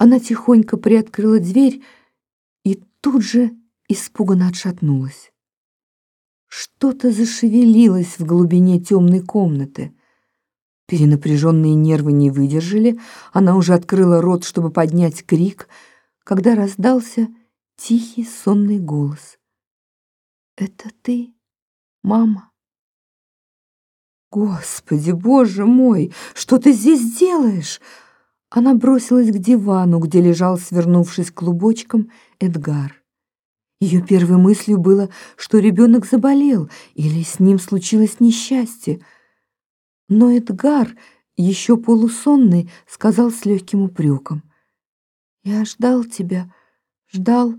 Она тихонько приоткрыла дверь и тут же испуганно отшатнулась. Что-то зашевелилось в глубине темной комнаты. Перенапряженные нервы не выдержали, она уже открыла рот, чтобы поднять крик, когда раздался тихий сонный голос. «Это ты, мама?» «Господи, боже мой, что ты здесь делаешь?» Она бросилась к дивану, где лежал, свернувшись клубочком, Эдгар. Ее первой мыслью было, что ребенок заболел или с ним случилось несчастье. Но Эдгар, еще полусонный, сказал с легким упреком. «Я ждал тебя, ждал,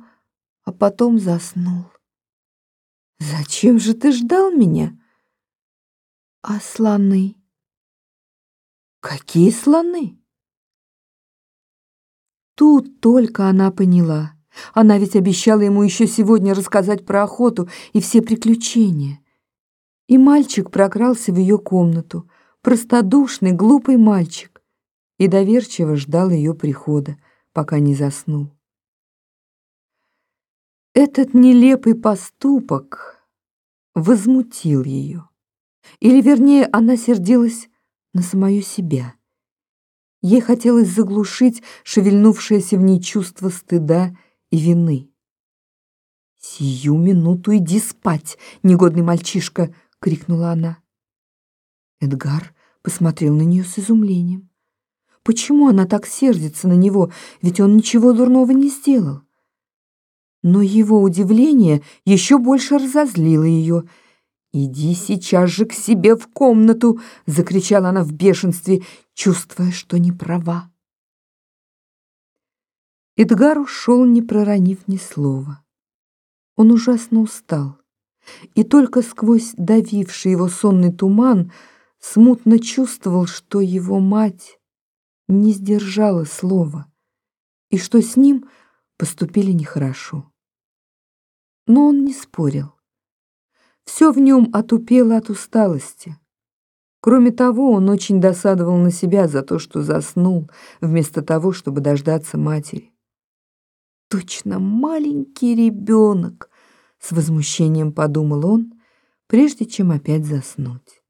а потом заснул». «Зачем же ты ждал меня?» «А слоны?» «Какие слоны?» Тут только она поняла. Она ведь обещала ему еще сегодня рассказать про охоту и все приключения. И мальчик прокрался в ее комнату, простодушный, глупый мальчик, и доверчиво ждал ее прихода, пока не заснул. Этот нелепый поступок возмутил ее. Или, вернее, она сердилась на самую себя. Ей хотелось заглушить шевельнувшееся в ней чувство стыда и вины. «Сию минуту иди спать, негодный мальчишка!» — крикнула она. Эдгар посмотрел на нее с изумлением. Почему она так сердится на него, ведь он ничего дурного не сделал? Но его удивление еще больше разозлило ее — «Иди сейчас же к себе в комнату!» — закричала она в бешенстве, чувствуя, что не права. Эдгар ушел, не проронив ни слова. Он ужасно устал, и только сквозь давивший его сонный туман смутно чувствовал, что его мать не сдержала слова, и что с ним поступили нехорошо. Но он не спорил. Все в нем отупело от усталости. Кроме того, он очень досадовал на себя за то, что заснул, вместо того, чтобы дождаться матери. «Точно маленький ребенок!» — с возмущением подумал он, прежде чем опять заснуть.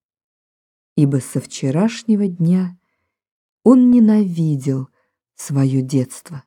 Ибо со вчерашнего дня он ненавидел свое детство.